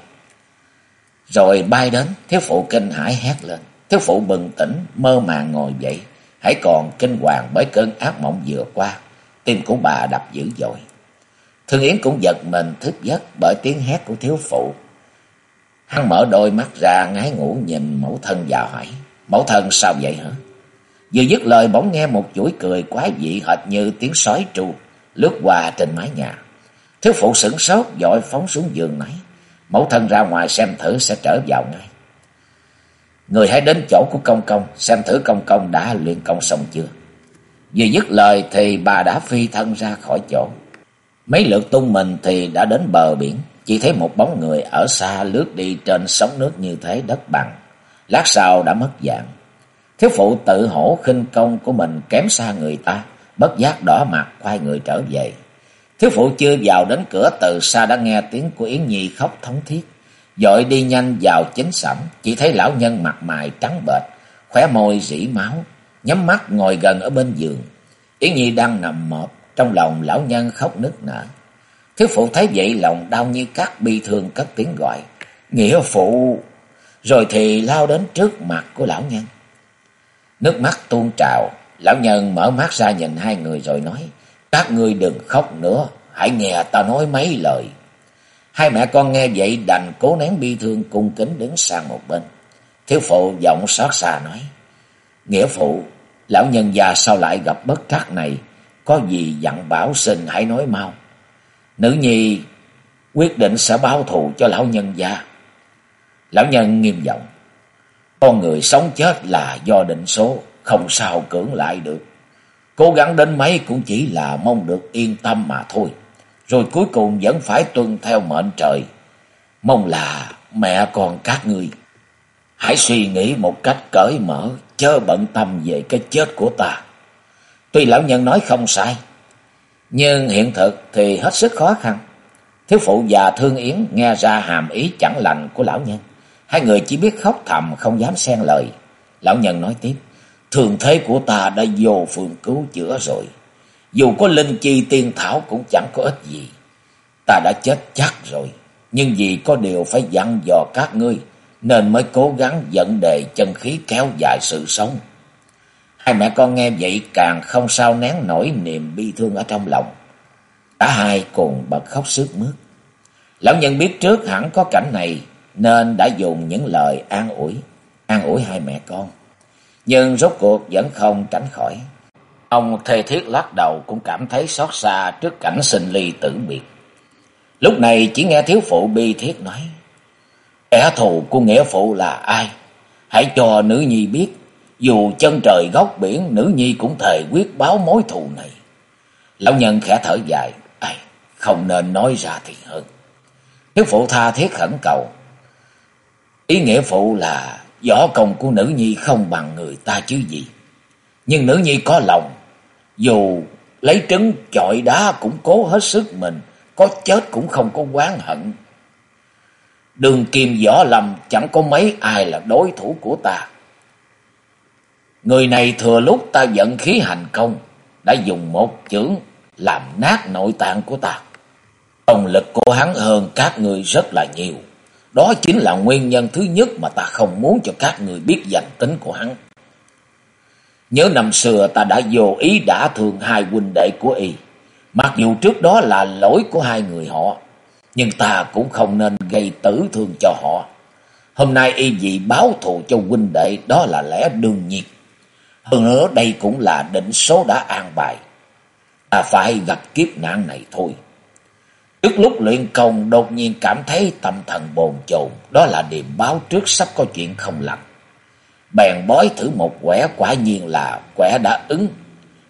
Rồi bay đến, thiếu phụ kinh hãi hét lên. Thiếu phụ bừng tỉnh, mơ màng ngồi dậy. Hãy còn kinh hoàng bởi cơn ác mộng vừa qua. Tim của bà đập dữ dội. Thương Yến cũng giật mình thức giấc bởi tiếng hét của thiếu phụ. Hắn mở đôi mắt ra ngái ngủ nhìn mẫu thân và hỏi. Mẫu thân sao vậy hả? Vừa dứt lời bỗng nghe một chuỗi cười quái dị hệt như tiếng sói tru lướt qua trên mái nhà. Thiếu phụ sửng sốt, dội phóng xuống giường nói. Mẫu thân ra ngoài xem thử sẽ trở vào ngay. Người hãy đến chỗ của công công, xem thử công công đã luyện công xong chưa. Vừa dứt lời thì bà đã phi thân ra khỏi chỗ. Mấy lượt tung mình thì đã đến bờ biển. Chỉ thấy một bóng người ở xa lướt đi trên sóng nước như thế đất bằng. Lát sau đã mất dạng. Thiếu phụ tự hổ khinh công của mình kém xa người ta. Bất giác đỏ mặt quay người trở về. Thiếu phụ chưa vào đến cửa từ xa đã nghe tiếng của Yến Nhi khóc thống thiết. Dội đi nhanh vào chính sảnh. Chỉ thấy lão nhân mặt mày trắng bệch. Khóe môi rỉ máu. Nhắm mắt ngồi gần ở bên giường. Yến Nhi đang nằm mọp. Trong lòng lão nhân khóc nức nở. Thiếu phụ thấy vậy lòng đau như cắt bi thương cất tiếng gọi. Nghĩa phụ. Rồi thì lao đến trước mặt của lão nhân. Nước mắt tuôn trào. Lão nhân mở mắt ra nhìn hai người rồi nói. Các ngươi đừng khóc nữa. Hãy nghe ta nói mấy lời. Hai mẹ con nghe vậy đành cố nén bi thương cung kính đứng sang một bên. Thiếu phụ giọng xót xa nói. Nghĩa phụ, lão nhân già sao lại gặp bất trắc này? Có gì dặn bảo xin hãy nói mau. Nữ nhi quyết định sẽ báo thù cho lão nhân gia. Lão nhân nghiêm giọng. Con người sống chết là do định số, không sao cưỡng lại được. Cố gắng đến mấy cũng chỉ là mong được yên tâm mà thôi. Rồi cuối cùng vẫn phải tuân theo mệnh trời. Mong là mẹ con các ngươi. Hãy suy nghĩ một cách cởi mở, chớ bận tâm về cái chết của ta. Tuy lão nhân nói không sai, nhưng hiện thực thì hết sức khó khăn. Thiếu phụ già thương yến nghe ra hàm ý chẳng lành của lão nhân. Hai người chỉ biết khóc thầm không dám xen lời. Lão nhân nói tiếp. Thường thế của ta đã vô phương cứu chữa rồi. Dù có linh chi tiên thảo cũng chẳng có ích gì. Ta đã chết chắc rồi. Nhưng vì có điều phải dặn dò các ngươi. Nên mới cố gắng dẫn đề chân khí kéo dài sự sống. Hai mẹ con nghe vậy càng không sao nén nổi niềm bi thương ở trong lòng. Cả hai cùng bật khóc sướt mướt. Lão nhân biết trước hẳn có cảnh này nên đã dùng những lời an ủi, an ủi hai mẹ con. Nhưng rốt cuộc vẫn không tránh khỏi. Ông thề thiết lắc đầu cũng cảm thấy xót xa trước cảnh sinh ly tử biệt. Lúc này chỉ nghe thiếu phụ bi thiết nói. Kẻ thù của nghĩa phụ là ai? Hãy cho nữ nhi biết. Dù chân trời góc biển, nữ nhi cũng thề quyết báo mối thù này. Lão nhân khẽ thở dài. Ai, không nên nói ra thì hơn. Thiếu phụ tha thiết khẩn cầu. Ý nghĩa phụ là võ công của nữ nhi không bằng người ta chứ gì. Nhưng nữ nhi có lòng, dù lấy trứng chọi đá cũng cố hết sức mình, có chết cũng không có oán hận. Đường kim võ lầm chẳng có mấy ai là đối thủ của ta. Người này thừa lúc ta giận khí hành công, đã dùng một chưởng làm nát nội tạng của ta. Công lực của hắn hơn các người rất là nhiều. Đó chính là nguyên nhân thứ nhất mà ta không muốn cho các người biết danh tính của hắn. Nhớ năm xưa ta đã vô ý đã thương hai huynh đệ của y. Mặc dù trước đó là lỗi của hai người họ. Nhưng ta cũng không nên gây tử thương cho họ. Hôm nay y vì báo thù cho huynh đệ đó là lẽ đương nhiên. Hơn nữa đây cũng là định số đã an bài. Ta phải gặp kiếp nạn này thôi. Trước lúc luyện công đột nhiên cảm thấy tâm thần bồn chồn, đó là điềm báo trước sắp có chuyện không lành. Bèn bói thử một quẻ quả nhiên là quẻ đã ứng,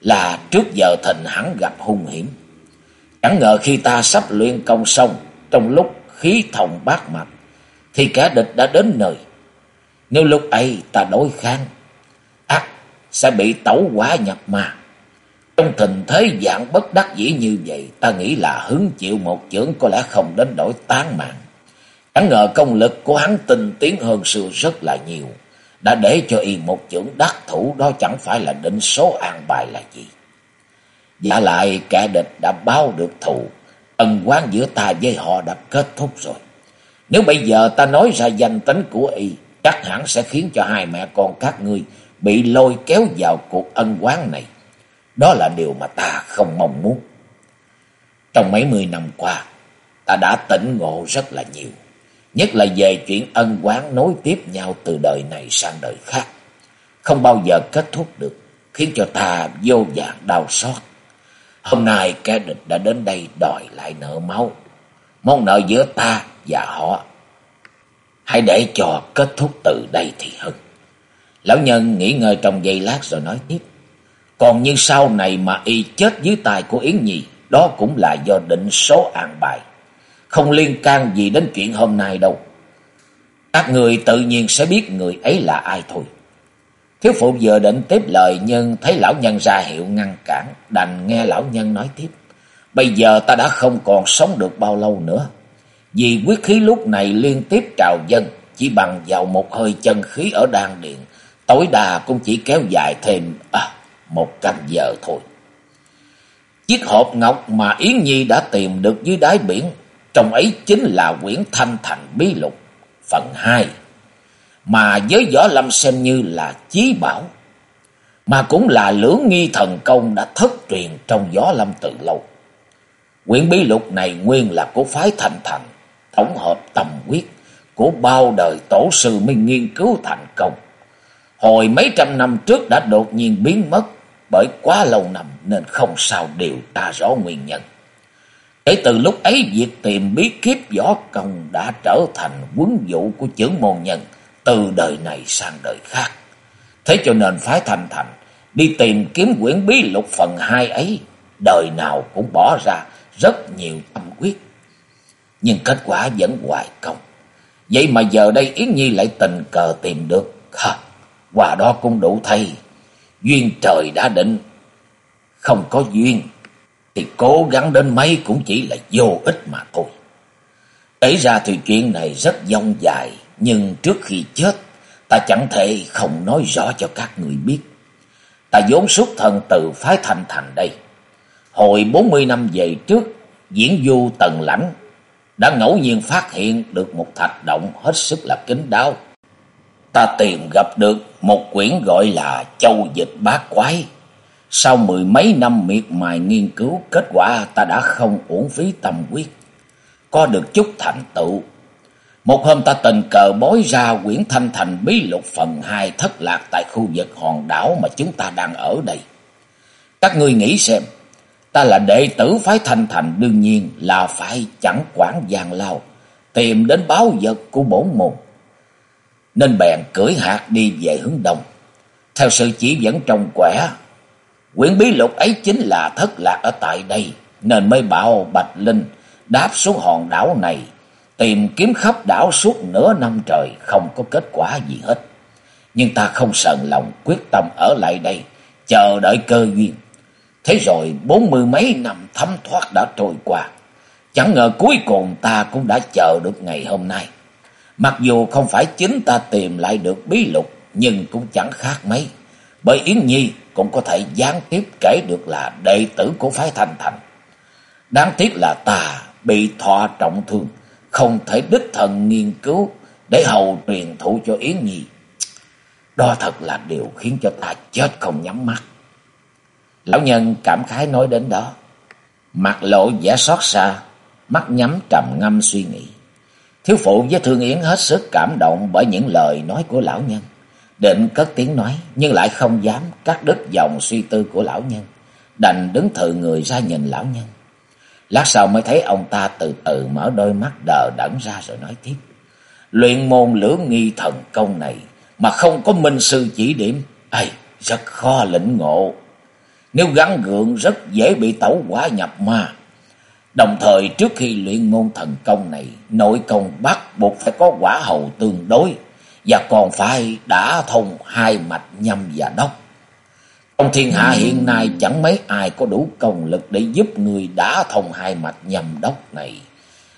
là trước giờ thình hẳn gặp hung hiểm. Chẳng ngờ khi ta sắp luyện công xong, trong lúc khí thòng bát mạch, thì kẻ địch đã đến nơi. Nếu lúc ấy ta đối kháng, ắt sẽ bị tẩu quả nhập ma. Trong tình thế dạng bất đắc dĩ như vậy, ta nghĩ là hứng chịu một chưởng có lẽ không đến đổi tán mạng. Chẳng ngờ công lực của hắn tinh tiến hơn xưa rất là nhiều. Đã để cho y một chưởng đắc thủ đó chẳng phải là định số an bài là gì. Giả lại kẻ địch đã báo được thù, ân quán giữa ta với họ đã kết thúc rồi. Nếu bây giờ ta nói ra danh tính của y, chắc hẳn sẽ khiến cho hai mẹ con các ngươi bị lôi kéo vào cuộc ân quán này. Đó là điều mà ta không mong muốn. Trong mấy mươi năm qua, ta đã tỉnh ngộ rất là nhiều. Nhất là về chuyện ân quán nối tiếp nhau từ đời này sang đời khác. Không bao giờ kết thúc được, khiến cho ta vô dạng đau xót. Hôm nay kẻ địch đã đến đây đòi lại nợ máu. Món nợ giữa ta và họ. Hãy để cho kết thúc từ đây thì hơn. Lão nhân nghỉ ngơi trong giây lát rồi nói tiếp. Còn như sau này mà y chết dưới tay của Yến Nhi, đó cũng là do định số an bài. Không liên can gì đến chuyện hôm nay đâu. Các người tự nhiên sẽ biết người ấy là ai thôi. Thiếu phụ vừa định tiếp lời nhưng thấy lão nhân ra hiệu ngăn cản, đành nghe lão nhân nói tiếp. Bây giờ ta đã không còn sống được bao lâu nữa. Vì quyết khí lúc này liên tiếp trào dân, chỉ bằng vào một hơi chân khí ở đan điện, tối đa cũng chỉ kéo dài thêm à, một canh giờ thôi. Chiếc hộp ngọc mà Yến Nhi đã tìm được dưới đáy biển, trong ấy chính là quyển thanh thành bí lục, phần 2, mà với võ lâm xem như là chí bảo, mà cũng là lưỡng nghi thần công đã thất truyền trong võ lâm từ lâu. Quyển bí lục này nguyên là của phái thành thành, tổng hợp tầm quyết của bao đời tổ sư mới nghiên cứu thành công. Hồi mấy trăm năm trước đã đột nhiên biến mất, bởi quá lâu năm nên không sao điều tra rõ nguyên nhân. Kể từ lúc ấy việc tìm bí kíp võ công đã trở thành quấn vụ của chữ môn nhân từ đời này sang đời khác. Thế cho nên phái thành thành đi tìm kiếm quyển bí lục phần hai ấy, đời nào cũng bỏ ra rất nhiều tâm quyết. Nhưng kết quả vẫn hoài công. Vậy mà giờ đây Yến Nhi lại tình cờ tìm được. Ha, quà đó cũng đủ thay Duyên trời đã định. Không có duyên thì cố gắng đến mấy cũng chỉ là vô ích mà thôi. Kể ra thì chuyện này rất dông dài, nhưng trước khi chết, ta chẳng thể không nói rõ cho các người biết. Ta vốn xuất thân từ phái thanh thành đây. Hồi bốn mươi năm về trước, diễn du tần lãnh đã ngẫu nhiên phát hiện được một thạch động hết sức là kín đáo. Ta tìm gặp được một quyển gọi là Châu Dịch Bát Quái. Sau mười mấy năm miệt mài nghiên cứu, kết quả ta đã không uổng phí tâm quyết, có được chút thành tựu. Một hôm ta tình cờ bói ra quyển thanh thành bí lục phần hai thất lạc tại khu vực hòn đảo mà chúng ta đang ở đây. Các ngươi nghĩ xem, ta là đệ tử phái thanh thành đương nhiên là phải chẳng quản giang lao, tìm đến báo vật của bổn môn. Nên bèn cưỡi hạt đi về hướng đông. Theo sự chỉ dẫn trong quẻ, quyển bí lục ấy chính là thất lạc ở tại đây, nên mới bảo Bạch Linh đáp xuống hòn đảo này, tìm kiếm khắp đảo suốt nửa năm trời không có kết quả gì hết. Nhưng ta không sờn lòng quyết tâm ở lại đây, chờ đợi cơ duyên. Thế rồi bốn mươi mấy năm thấm thoát đã trôi qua. Chẳng ngờ cuối cùng ta cũng đã chờ được ngày hôm nay. Mặc dù không phải chính ta tìm lại được bí lục, nhưng cũng chẳng khác mấy. Bởi Yến Nhi cũng có thể gián tiếp kể được là đệ tử của phái Thanh Thành. Đáng tiếc là ta bị thọ trọng thương, không thể đích thần nghiên cứu để hầu truyền thụ cho Yến Nhi. Đó thật là điều khiến cho ta chết không nhắm mắt. Lão nhân cảm khái nói đến đó. Mặt lộ vẻ xót xa, mắt nhắm trầm ngâm suy nghĩ. Thiếu phụ với Thương Yến hết sức cảm động bởi những lời nói của lão nhân. Định cất tiếng nói, nhưng lại không dám cắt đứt dòng suy tư của lão nhân. Đành đứng thự người ra nhìn lão nhân. Lát sau mới thấy ông ta từ từ mở đôi mắt đờ đẫn ra rồi nói tiếp. Luyện môn lửa nghi thần công này mà không có minh sư chỉ điểm, ai rất khó lĩnh ngộ. Nếu gắn gượng rất dễ bị tẩu quả nhập ma. Đồng thời trước khi luyện môn thần công này, nội công bắt buộc phải có quả hầu tương đối và còn phải đã thông hai mạch nhâm và đốc. Trong thiên hạ hiện nay chẳng mấy ai có đủ công lực để giúp người đã thông hai mạch nhầm đốc này.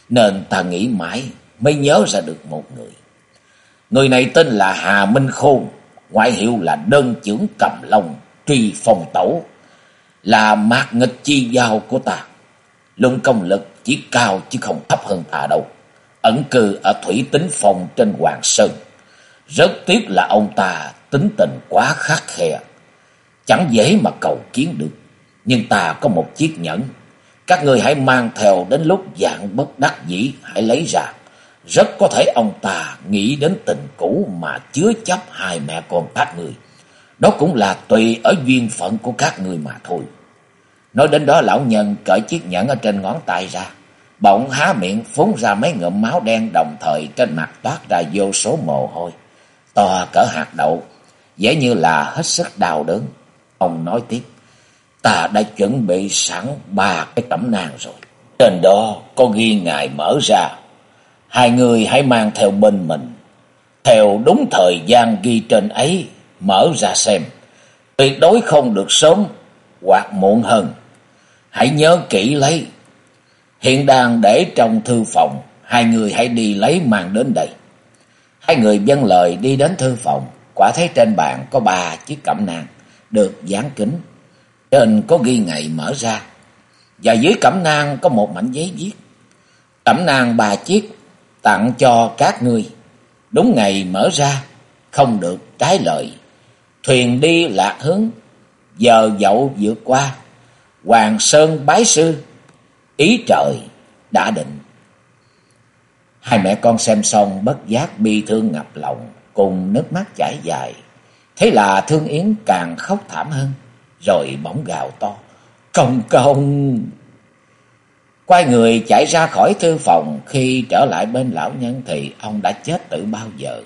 Nên ta nghĩ mãi mới nhớ ra được một người. Người này tên là Hà Minh Khôn, ngoại hiệu là đơn trưởng cầm long, truy phong tẩu, là mạc nghịch chi giao của ta. Luân công lực chỉ cao chứ không thấp hơn ta đâu. Ẩn cư ở thủy tính phòng trên Hoàng Sơn. Rất tiếc là ông ta tính tình quá khắc khe. Chẳng dễ mà cầu kiến được. Nhưng ta có một chiếc nhẫn. Các người hãy mang theo đến lúc dạng bất đắc dĩ hãy lấy ra. Rất có thể ông ta nghĩ đến tình cũ mà chứa chấp hai mẹ con các người. Đó cũng là tùy ở duyên phận của các người mà thôi. Nói đến đó lão nhân cởi chiếc nhẫn ở trên ngón tay ra. Bỗng há miệng phun ra mấy ngụm máu đen đồng thời trên mặt toát ra vô số mồ hôi. To cỡ hạt đậu, dễ như là hết sức đau đớn. Ông nói tiếp, ta đã chuẩn bị sẵn ba cái tẩm nang rồi. Trên đó có ghi ngài mở ra. Hai người hãy mang theo bên mình. Theo đúng thời gian ghi trên ấy, mở ra xem. Tuyệt đối không được sớm hoặc muộn hơn. Hãy nhớ kỹ lấy. Hiện đang để trong thư phòng. Hai người hãy đi lấy mang đến đây. Hai người dân lời đi đến thư phòng. Quả thấy trên bàn có ba chiếc cẩm nang được dán kính. Trên có ghi ngày mở ra. Và dưới cẩm nang có một mảnh giấy viết. Cẩm nang ba chiếc tặng cho các ngươi. Đúng ngày mở ra, không được trái lời. Thuyền đi lạc hướng, giờ dậu vượt qua. Hoàng Sơn bái sư, ý trời đã định. Hai mẹ con xem xong bất giác bi thương ngập lòng, cùng nước mắt chảy dài. Thế là Thương Yến càng khóc thảm hơn, rồi bỗng gào to. Công công! Quay người chạy ra khỏi thư phòng, khi trở lại bên lão nhân thì ông đã chết từ bao giờ.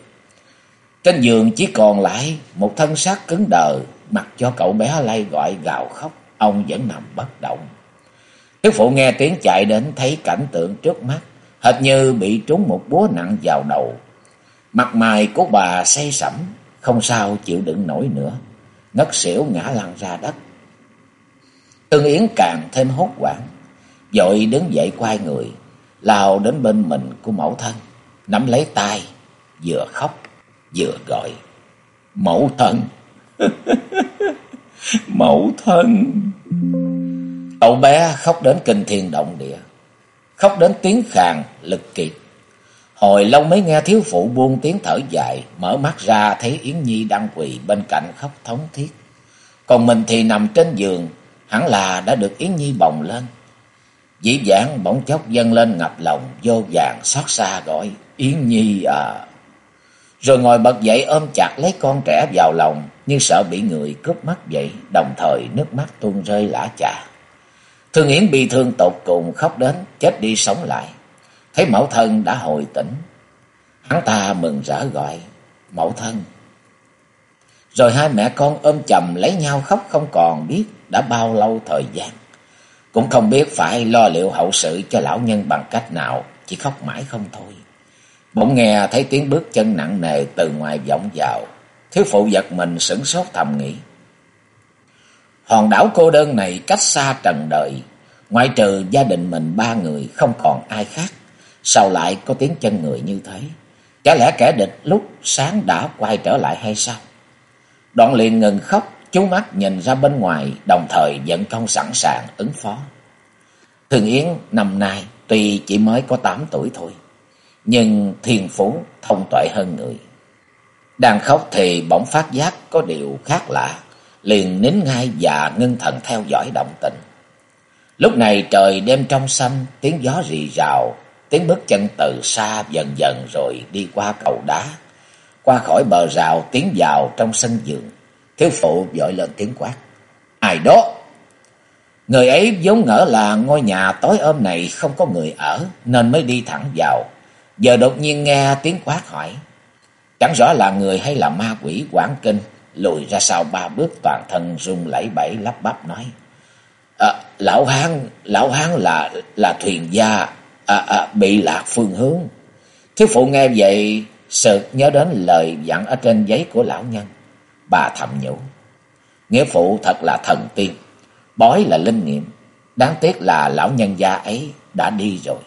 Trên giường chỉ còn lại một thân xác cứng đờ, mặc cho cậu bé lay gọi gào khóc, ông vẫn nằm bất động. Thiếu phụ nghe tiếng chạy đến thấy cảnh tượng trước mắt, hệt như bị trúng một búa nặng vào đầu. Mặt mày của bà say sẩm, không sao chịu đựng nổi nữa, ngất xỉu ngã lăn ra đất. Tương Yến càng thêm hốt hoảng, dội đứng dậy quay người, lao đến bên mình của mẫu thân, nắm lấy tay, vừa khóc vừa gọi. Mẫu thân! Mẫu thân! Cậu bé khóc đến kinh thiên động địa, khóc đến tiếng khàn, lực kiệt. Hồi lâu mới nghe thiếu phụ buông tiếng thở dài, mở mắt ra thấy Yến Nhi đang quỳ bên cạnh khóc thống thiết. Còn mình thì nằm trên giường, hẳn là đã được Yến Nhi bồng lên. Dĩ dãn bỗng chốc dâng lên ngập lòng, vô vàng xót xa gọi, Yến Nhi à. Rồi ngồi bật dậy ôm chặt lấy con trẻ vào lòng, như sợ bị người cướp mắt vậy, đồng thời nước mắt tuôn rơi lã chà. Thương Yến bị thương tột cùng khóc đến, chết đi sống lại. Thấy mẫu thân đã hồi tỉnh. Hắn ta mừng rỡ gọi, mẫu thân. Rồi hai mẹ con ôm chầm lấy nhau khóc không còn biết đã bao lâu thời gian. Cũng không biết phải lo liệu hậu sự cho lão nhân bằng cách nào, chỉ khóc mãi không thôi. Bỗng nghe thấy tiếng bước chân nặng nề từ ngoài vọng vào. Thiếu phụ giật mình sửng sốt thầm nghĩ. Hòn đảo cô đơn này cách xa trần đời, ngoại trừ gia đình mình ba người không còn ai khác. Sao lại có tiếng chân người như thế? Chả lẽ kẻ địch lúc sáng đã quay trở lại hay sao? Đoạn liền ngừng khóc, chú mắt nhìn ra bên ngoài, đồng thời vẫn không sẵn sàng ứng phó. Thường Yến năm nay tuy chỉ mới có tám tuổi thôi, nhưng thiền phú thông tuệ hơn người. Đang khóc thì bỗng phát giác có điều khác lạ, liền nín ngay và ngưng thần theo dõi động tình. Lúc này trời đêm trong xanh, tiếng gió rì rào, tiếng bước chân từ xa dần dần rồi đi qua cầu đá, qua khỏi bờ rào tiến vào trong sân giường. Thiếu phụ vội lên tiếng quát. Ai đó? Người ấy vốn ngỡ là ngôi nhà tối ôm này không có người ở nên mới đi thẳng vào. Giờ đột nhiên nghe tiếng quát hỏi. Chẳng rõ là người hay là ma quỷ quảng kinh. Lùi ra sau ba bước toàn thân rung lẫy bẫy lắp bắp nói. À, lão hán, lão hán là là thuyền gia, à, à, bị lạc phương hướng. Thiếu phụ nghe vậy, sực nhớ đến lời dặn ở trên giấy của lão nhân. Bà thầm nhủ. Nghĩa phụ thật là thần tiên, bói là linh nghiệm. Đáng tiếc là lão nhân gia ấy đã đi rồi.